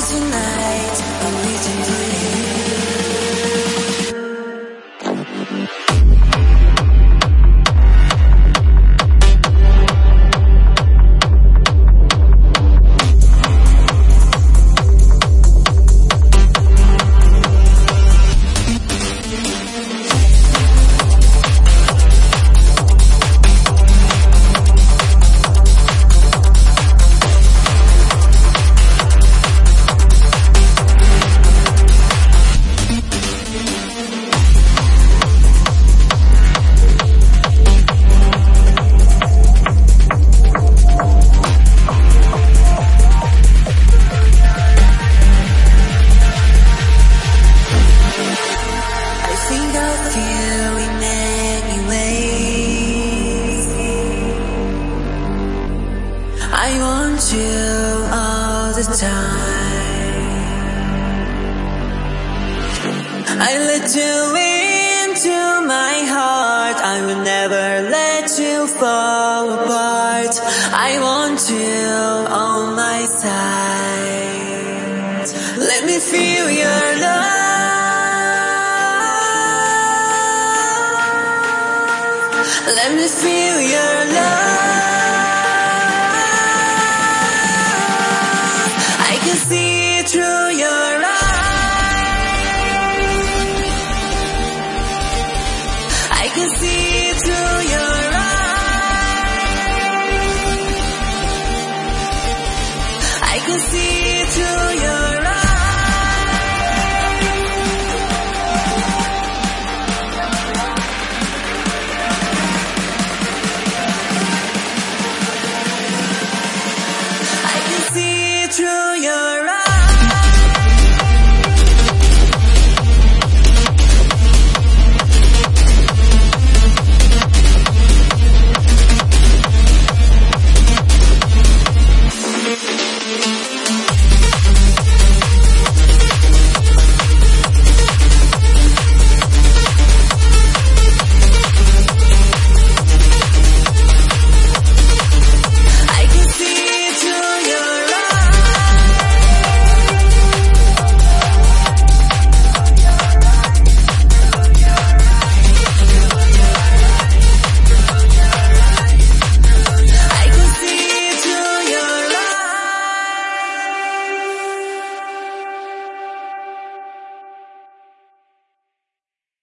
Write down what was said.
tonight, I'm waiting for you. I want you all the time. I let you into my heart. I will never let you fall apart. I want you on my side. Let me feel your love. Let me feel your love. to